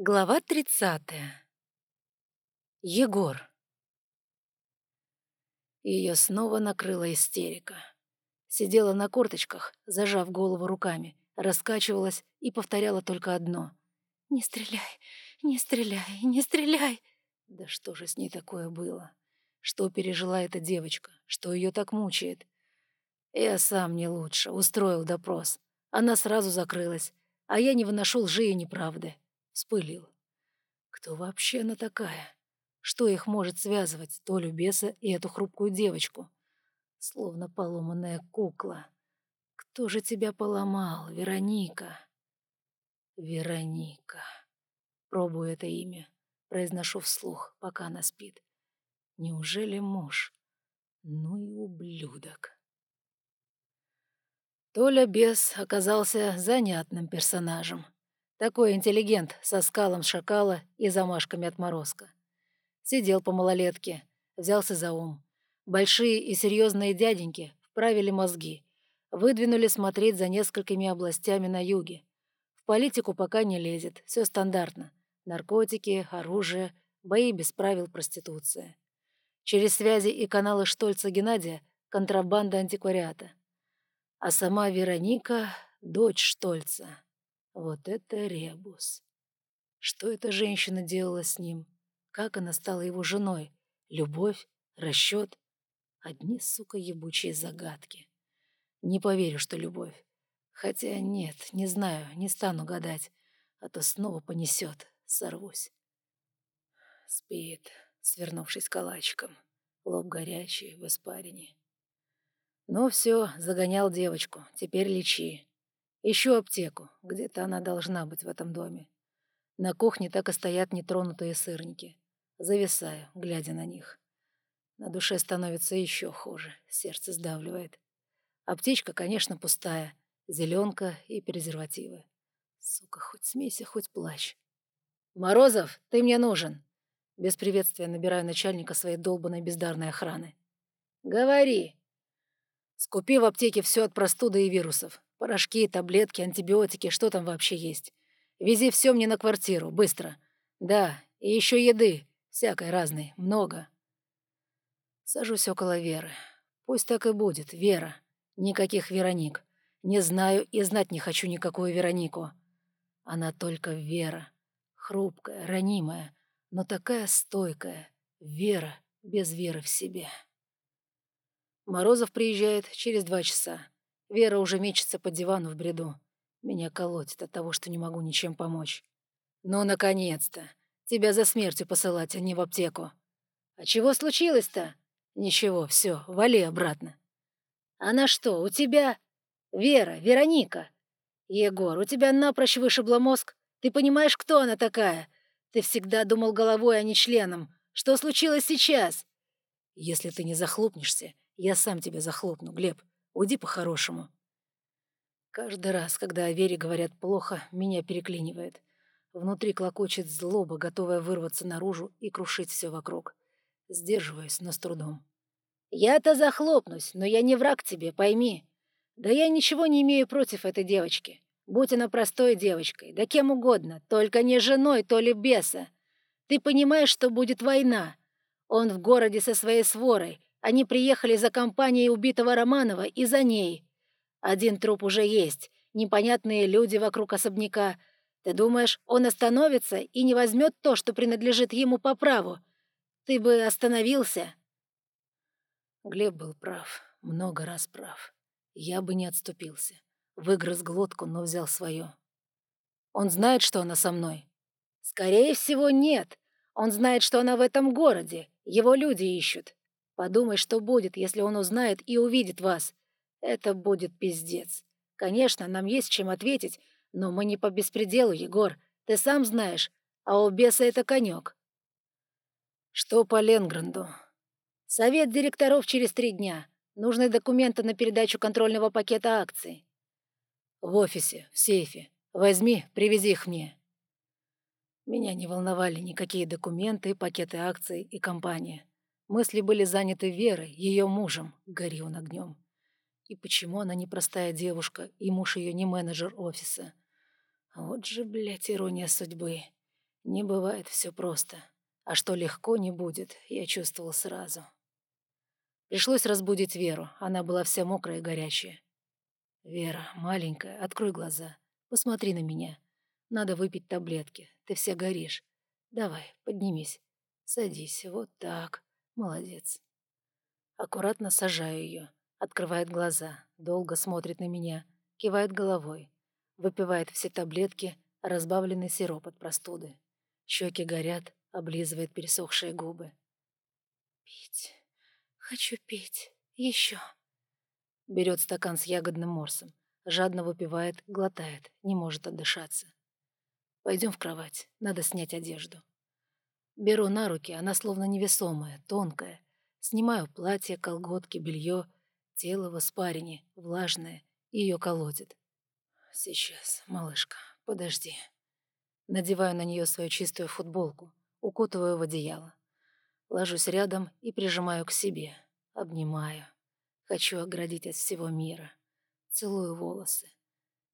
Глава тридцатая. Егор. Ее снова накрыла истерика. Сидела на корточках, зажав голову руками, раскачивалась и повторяла только одно. «Не стреляй, не стреляй, не стреляй!» Да что же с ней такое было? Что пережила эта девочка? Что ее так мучает? Я сам не лучше, устроил допрос. Она сразу закрылась, а я не выношу лжи и неправды. Вспылил. Кто вообще она такая? Что их может связывать, Толю беса и эту хрупкую девочку? Словно поломанная кукла. Кто же тебя поломал, Вероника? Вероника. Пробую это имя. Произношу вслух, пока она спит. Неужели муж? Ну и ублюдок. Толя Бес оказался занятным персонажем. Такой интеллигент со скалом шакала и замашками отморозка. Сидел по малолетке, взялся за ум. Большие и серьезные дяденьки вправили мозги, выдвинули смотреть за несколькими областями на юге. В политику пока не лезет, все стандартно. Наркотики, оружие, бои без правил проституция. Через связи и каналы Штольца Геннадия контрабанда антиквариата. А сама Вероника — дочь Штольца. Вот это ребус. Что эта женщина делала с ним? Как она стала его женой? Любовь? Расчет? Одни, сука, ебучие загадки. Не поверю, что любовь. Хотя нет, не знаю, не стану гадать. А то снова понесет, сорвусь. Спит, свернувшись калачиком. Лоб горячий, в испарине. Ну все, загонял девочку, теперь лечи. Ищу аптеку. Где-то она должна быть в этом доме. На кухне так и стоят нетронутые сырники. Зависаю, глядя на них. На душе становится еще хуже, сердце сдавливает. Аптечка, конечно, пустая. Зеленка и презервативы. Сука, хоть смейся, хоть плачь. «Морозов, ты мне нужен!» Без приветствия набираю начальника своей долбанной бездарной охраны. «Говори!» «Скупи в аптеке все от простуды и вирусов. Порошки, таблетки, антибиотики, что там вообще есть. Вези все мне на квартиру, быстро. Да, и еще еды, всякой разной, много. Сажусь около Веры. Пусть так и будет, Вера. Никаких Вероник. Не знаю и знать не хочу никакую Веронику. Она только Вера. Хрупкая, ранимая, но такая стойкая. Вера без веры в себе. Морозов приезжает через два часа. Вера уже мечется по дивану в бреду. Меня колотит от того, что не могу ничем помочь. Ну, наконец-то! Тебя за смертью посылать, а не в аптеку. А чего случилось-то? Ничего, все, вали обратно. Она что, у тебя... Вера, Вероника. Егор, у тебя напрочь вышибло мозг. Ты понимаешь, кто она такая? Ты всегда думал головой, а не членом. Что случилось сейчас? Если ты не захлопнешься, я сам тебя захлопну, Глеб. Уйди по-хорошему. Каждый раз, когда о Вере говорят плохо, меня переклинивает. Внутри клокочет злоба, готовая вырваться наружу и крушить все вокруг. Сдерживаюсь, но с трудом. «Я-то захлопнусь, но я не враг тебе, пойми. Да я ничего не имею против этой девочки. Будь она простой девочкой, да кем угодно, только не женой, то ли беса. Ты понимаешь, что будет война. Он в городе со своей сворой, они приехали за компанией убитого Романова и за ней. Один труп уже есть, непонятные люди вокруг особняка. Ты думаешь, он остановится и не возьмет то, что принадлежит ему по праву? Ты бы остановился?» Глеб был прав, много раз прав. Я бы не отступился. Выгрыз глотку, но взял свое. «Он знает, что она со мной?» «Скорее всего, нет. Он знает, что она в этом городе. Его люди ищут. Подумай, что будет, если он узнает и увидит вас. Это будет пиздец. Конечно, нам есть чем ответить, но мы не по беспределу, Егор. Ты сам знаешь, а у беса это конек. Что по Ленгранду? Совет директоров через три дня. Нужны документы на передачу контрольного пакета акций. В офисе, в сейфе. Возьми, привези их мне. Меня не волновали никакие документы, пакеты акций и компания. Мысли были заняты Верой, ее мужем, гори он огнем. И почему она не простая девушка, и муж ее не менеджер офиса? Вот же, блядь, ирония судьбы. Не бывает все просто. А что легко не будет, я чувствовал сразу. Пришлось разбудить Веру, она была вся мокрая и горячая. «Вера, маленькая, открой глаза. Посмотри на меня. Надо выпить таблетки. Ты вся горишь. Давай, поднимись. Садись. Вот так. Молодец». Аккуратно сажаю ее. Открывает глаза, долго смотрит на меня, кивает головой. Выпивает все таблетки, разбавленный сироп от простуды. Щеки горят, облизывает пересохшие губы. «Пить. Хочу пить. Еще». Берет стакан с ягодным морсом, жадно выпивает, глотает, не может отдышаться. Пойдем в кровать, надо снять одежду. Беру на руки, она словно невесомая, тонкая. Снимаю платье, колготки, белье, тело в испарине, влажное, ее колотит. Сейчас, малышка, подожди. Надеваю на нее свою чистую футболку, укутываю в одеяло. Ложусь рядом и прижимаю к себе. Обнимаю. Хочу оградить от всего мира. Целую волосы.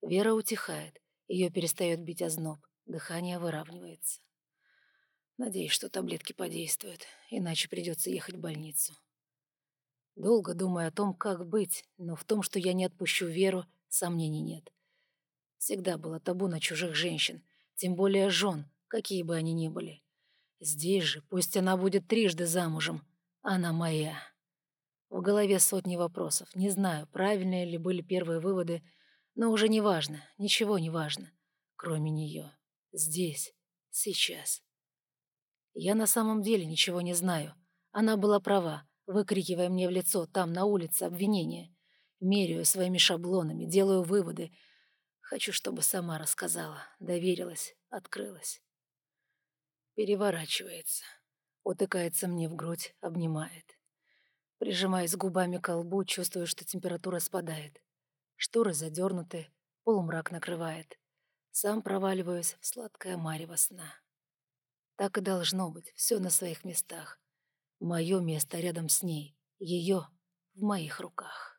Вера утихает. Ее перестает бить озноб. Дыхание выравнивается. Надеюсь, что таблетки подействуют, иначе придется ехать в больницу. Долго думаю о том, как быть, но в том, что я не отпущу Веру, сомнений нет. Всегда было табу на чужих женщин, тем более жен, какие бы они ни были. Здесь же, пусть она будет трижды замужем, она моя. В голове сотни вопросов. Не знаю, правильные ли были первые выводы, но уже не важно, ничего не важно, кроме нее. Здесь, сейчас. Я на самом деле ничего не знаю. Она была права, выкрикивая мне в лицо там, на улице, обвинения. Меряю своими шаблонами, делаю выводы — Хочу, чтобы сама рассказала, доверилась, открылась. Переворачивается, утыкается мне в грудь, обнимает. Прижимаясь губами к лбу, чувствую, что температура спадает. Шторы задернуты, полумрак накрывает. Сам проваливаюсь в сладкое марево сна. Так и должно быть, все на своих местах. Мое место рядом с ней, ее в моих руках.